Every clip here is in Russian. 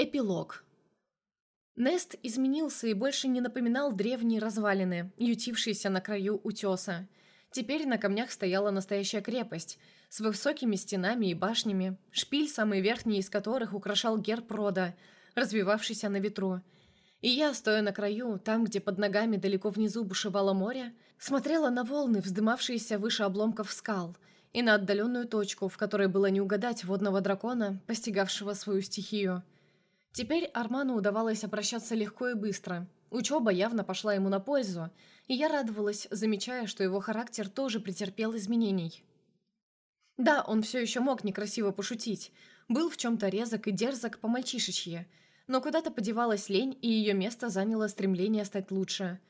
Эпилог. Нест изменился и больше не напоминал древние развалины, ютившиеся на краю утеса. Теперь на камнях стояла настоящая крепость, с высокими стенами и башнями, шпиль, самый верхний из которых украшал герб рода, развивавшийся на ветру. И я, стоя на краю, там, где под ногами далеко внизу бушевало море, смотрела на волны, вздымавшиеся выше обломков скал, и на отдаленную точку, в которой было не угадать водного дракона, постигавшего свою стихию – Теперь Арману удавалось обращаться легко и быстро. Учеба явно пошла ему на пользу, и я радовалась, замечая, что его характер тоже претерпел изменений. Да, он все еще мог некрасиво пошутить, был в чем-то резок и дерзок по-мальчишечье, но куда-то подевалась лень, и ее место заняло стремление стать лучше.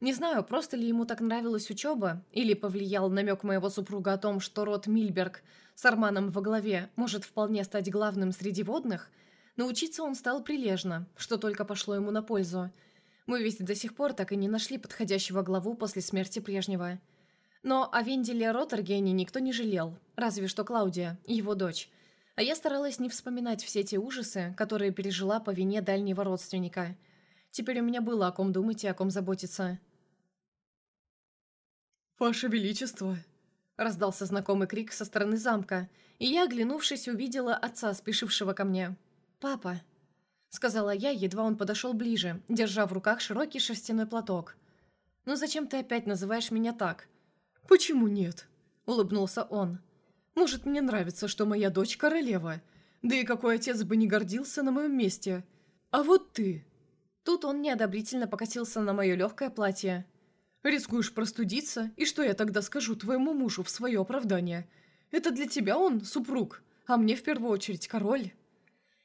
Не знаю, просто ли ему так нравилась учеба, или повлиял намек моего супруга о том, что род Мильберг с Арманом во главе может вполне стать главным среди водных – Научиться он стал прилежно, что только пошло ему на пользу. Мы ведь до сих пор так и не нашли подходящего главу после смерти прежнего. Но о Венделе Роттергене никто не жалел, разве что Клаудия, его дочь. А я старалась не вспоминать все те ужасы, которые пережила по вине дальнего родственника. Теперь у меня было о ком думать и о ком заботиться. «Ваше Величество!» Раздался знакомый крик со стороны замка, и я, оглянувшись, увидела отца, спешившего ко мне. «Папа», — сказала я, едва он подошел ближе, держа в руках широкий шерстяной платок. «Ну зачем ты опять называешь меня так?» «Почему нет?» — улыбнулся он. «Может, мне нравится, что моя дочь королева. Да и какой отец бы не гордился на моем месте. А вот ты...» Тут он неодобрительно покатился на мое легкое платье. «Рискуешь простудиться, и что я тогда скажу твоему мужу в свое оправдание? Это для тебя он, супруг, а мне в первую очередь король».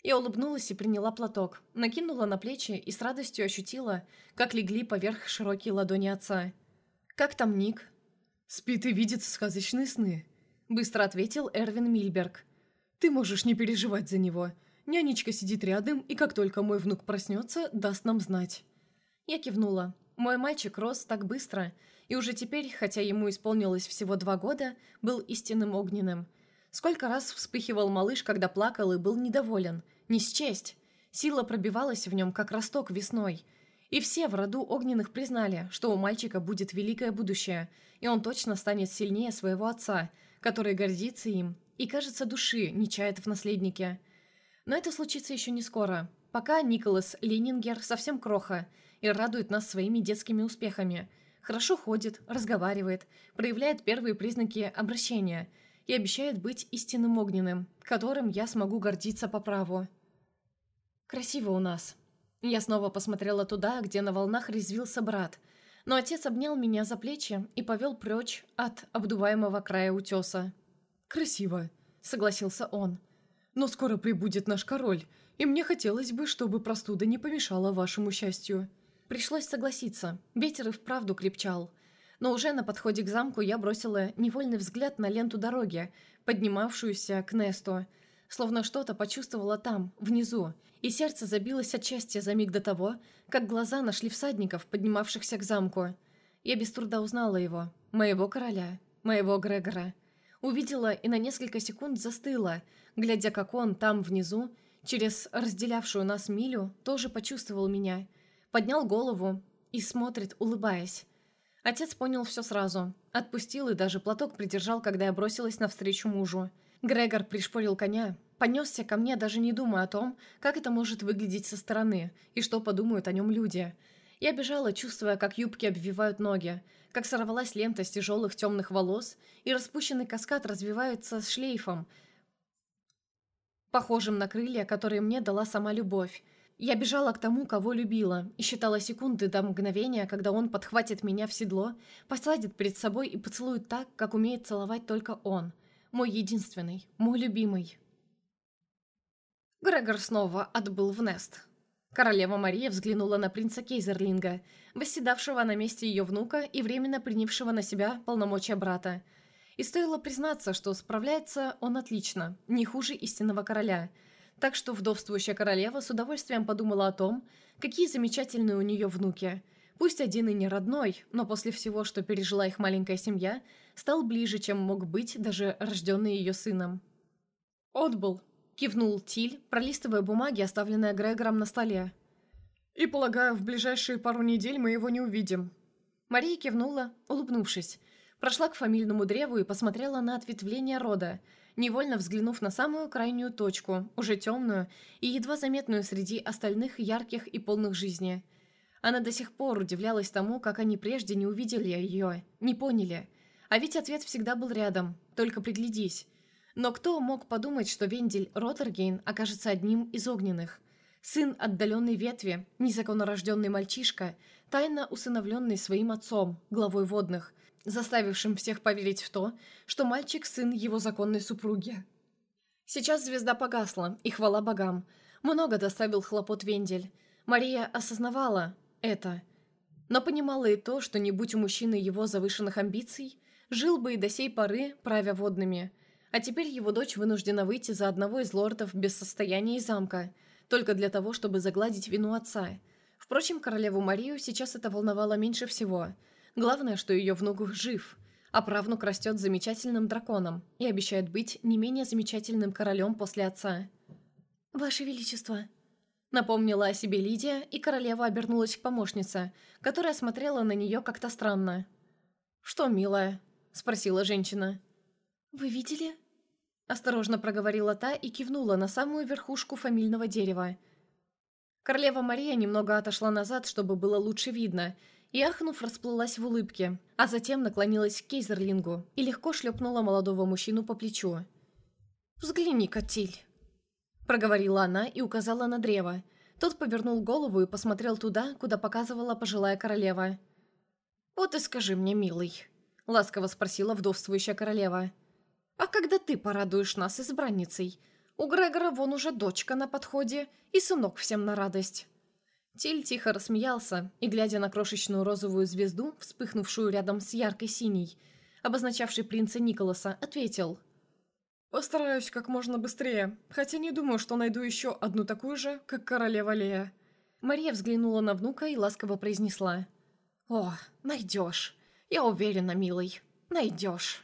Я улыбнулась и приняла платок, накинула на плечи и с радостью ощутила, как легли поверх широкие ладони отца. «Как там Ник?» «Спит и видит сказочные сны», — быстро ответил Эрвин Мильберг. «Ты можешь не переживать за него. Нянечка сидит рядом, и как только мой внук проснется, даст нам знать». Я кивнула. Мой мальчик рос так быстро, и уже теперь, хотя ему исполнилось всего два года, был истинным огненным — Сколько раз вспыхивал малыш, когда плакал и был недоволен. Не счесть. Сила пробивалась в нем, как росток весной. И все в роду огненных признали, что у мальчика будет великое будущее, и он точно станет сильнее своего отца, который гордится им и, кажется, души не чает в наследнике. Но это случится еще не скоро. Пока Николас Ленингер совсем кроха и радует нас своими детскими успехами. Хорошо ходит, разговаривает, проявляет первые признаки обращения – и обещает быть истинным огненным, которым я смогу гордиться по праву. Красиво у нас. Я снова посмотрела туда, где на волнах резвился брат, но отец обнял меня за плечи и повел прочь от обдуваемого края утеса. «Красиво», — согласился он. «Но скоро прибудет наш король, и мне хотелось бы, чтобы простуда не помешала вашему счастью». Пришлось согласиться. Ветер и вправду крепчал но уже на подходе к замку я бросила невольный взгляд на ленту дороги, поднимавшуюся к Несту, словно что-то почувствовала там, внизу, и сердце забилось от счастья за миг до того, как глаза нашли всадников, поднимавшихся к замку. Я без труда узнала его, моего короля, моего Грегора. Увидела и на несколько секунд застыла, глядя, как он там внизу, через разделявшую нас милю, тоже почувствовал меня. Поднял голову и смотрит, улыбаясь. Отец понял все сразу. Отпустил и даже платок придержал, когда я бросилась навстречу мужу. Грегор пришпорил коня, понесся ко мне, даже не думая о том, как это может выглядеть со стороны и что подумают о нем люди. Я бежала, чувствуя, как юбки обвивают ноги, как сорвалась лента с тяжелых темных волос, и распущенный каскад развивается с шлейфом, похожим на крылья, которые мне дала сама любовь. Я бежала к тому, кого любила, и считала секунды до мгновения, когда он подхватит меня в седло, посадит перед собой и поцелует так, как умеет целовать только он. Мой единственный, мой любимый. Грегор снова отбыл в Нест. Королева Мария взглянула на принца Кейзерлинга, восседавшего на месте ее внука и временно принявшего на себя полномочия брата. И стоило признаться, что справляется он отлично, не хуже истинного короля – так что вдовствующая королева с удовольствием подумала о том, какие замечательные у нее внуки. Пусть один и не родной, но после всего, что пережила их маленькая семья, стал ближе, чем мог быть даже рожденный ее сыном. «Отбыл», — кивнул Тиль, пролистывая бумаги, оставленные Грегором на столе. «И, полагаю, в ближайшие пару недель мы его не увидим». Мария кивнула, улыбнувшись. Прошла к фамильному древу и посмотрела на ответвление рода, невольно взглянув на самую крайнюю точку, уже темную и едва заметную среди остальных ярких и полных жизни. Она до сих пор удивлялась тому, как они прежде не увидели ее, не поняли. А ведь ответ всегда был рядом, только приглядись. Но кто мог подумать, что Вендель Роттергейн окажется одним из огненных? Сын отдаленной ветви, незаконнорожденный мальчишка, тайно усыновленный своим отцом, главой водных, заставившим всех поверить в то, что мальчик – сын его законной супруги. Сейчас звезда погасла, и хвала богам. Много доставил хлопот Вендель. Мария осознавала это. Но понимала и то, что не будь у мужчины его завышенных амбиций, жил бы и до сей поры, правя водными. А теперь его дочь вынуждена выйти за одного из лордов без состояния и замка, только для того, чтобы загладить вину отца. Впрочем, королеву Марию сейчас это волновало меньше всего – Главное, что ее внук жив, а правнук растет замечательным драконом и обещает быть не менее замечательным королем после отца. «Ваше Величество», — напомнила о себе Лидия, и королева обернулась к помощнице, которая смотрела на нее как-то странно. «Что, милая?» — спросила женщина. «Вы видели?» Осторожно проговорила та и кивнула на самую верхушку фамильного дерева. Королева Мария немного отошла назад, чтобы было лучше видно, и, ахнув, расплылась в улыбке, а затем наклонилась к Кейзерлингу и легко шлепнула молодого мужчину по плечу. «Взгляни, Катиль!» Проговорила она и указала на древо. Тот повернул голову и посмотрел туда, куда показывала пожилая королева. «Вот и скажи мне, милый», — ласково спросила вдовствующая королева. «А когда ты порадуешь нас избранницей? У Грегора вон уже дочка на подходе и сынок всем на радость». Тиль тихо рассмеялся и, глядя на крошечную розовую звезду, вспыхнувшую рядом с яркой синей, обозначавшей принца Николаса, ответил. «Постараюсь как можно быстрее, хотя не думаю, что найду еще одну такую же, как королева Лея». Мария взглянула на внука и ласково произнесла. «О, найдешь. Я уверена, милый, найдешь».